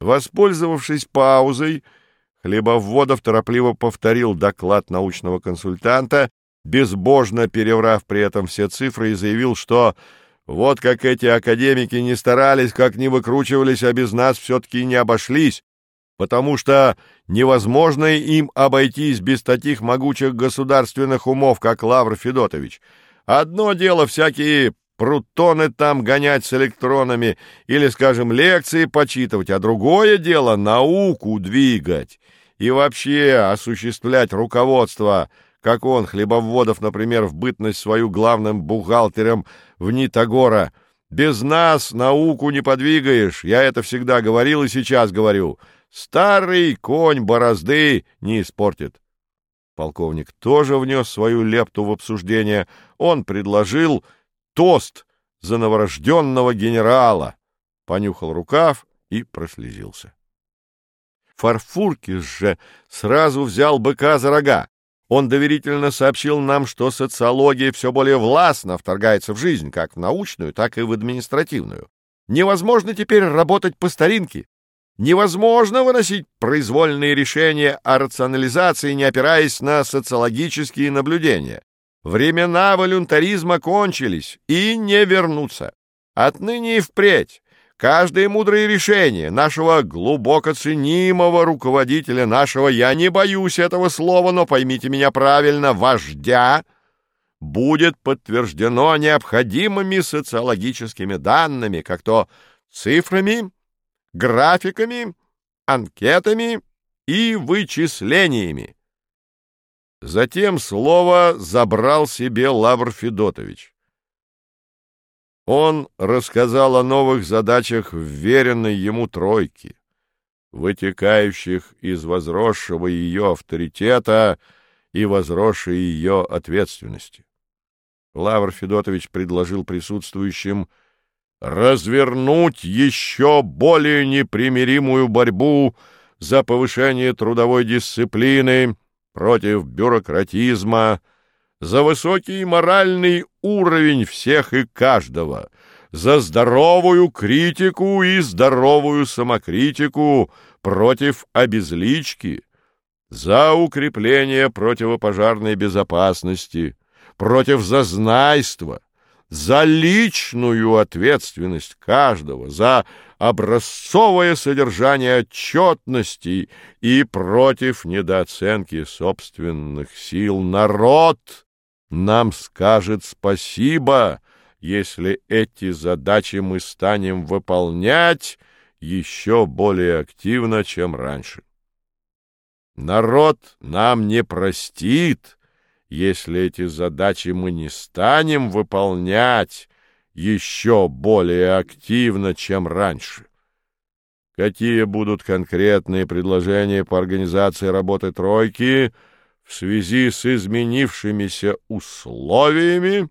Воспользовавшись паузой, Хлебоводов торопливо повторил доклад научного консультанта, безбожно переврав при этом все цифры, и заявил, что вот как эти академики не старались, как не выкручивались, а без нас все-таки не обошлись, потому что невозможно им обойтись без таких могучих государственных умов, как Лавр Федотович. Одно дело всякие прутоны там гонять с электронами или, скажем, лекции почитывать, а другое дело — науку двигать и вообще осуществлять руководство, как он, Хлебоводов, например, в бытность свою главным бухгалтером в Нитогора. Без нас науку не подвигаешь, я это всегда говорил и сейчас говорю. Старый конь борозды не испортит. Полковник тоже внес свою лепту в обсуждение. Он предложил тост за новорожденного генерала, понюхал рукав и прослезился. Фарфуркис же сразу взял быка за рога. Он доверительно сообщил нам, что социология все более властно вторгается в жизнь, как в научную, так и в административную. Невозможно теперь работать по старинке. Невозможно выносить произвольные решения о рационализации, не опираясь на социологические наблюдения. Времена волюнтаризма кончились и не вернутся. Отныне и впредь каждое мудрое решение нашего глубоко ценимого руководителя, нашего, я не боюсь этого слова, но поймите меня правильно, вождя, будет подтверждено необходимыми социологическими данными, как то цифрами, графиками, анкетами и вычислениями. Затем слово забрал себе Лавр Федотович. Он рассказал о новых задачах вверенной ему тройки, вытекающих из возросшего ее авторитета и возросшей ее ответственности. Лавр Федотович предложил присутствующим развернуть еще более непримиримую борьбу за повышение трудовой дисциплины, против бюрократизма, за высокий моральный уровень всех и каждого, за здоровую критику и здоровую самокритику против обезлички, за укрепление противопожарной безопасности, против зазнайства, за личную ответственность каждого, за образцовое содержание отчетности и против недооценки собственных сил. Народ нам скажет спасибо, если эти задачи мы станем выполнять еще более активно, чем раньше. Народ нам не простит, если эти задачи мы не станем выполнять еще более активно, чем раньше. Какие будут конкретные предложения по организации работы «тройки» в связи с изменившимися условиями?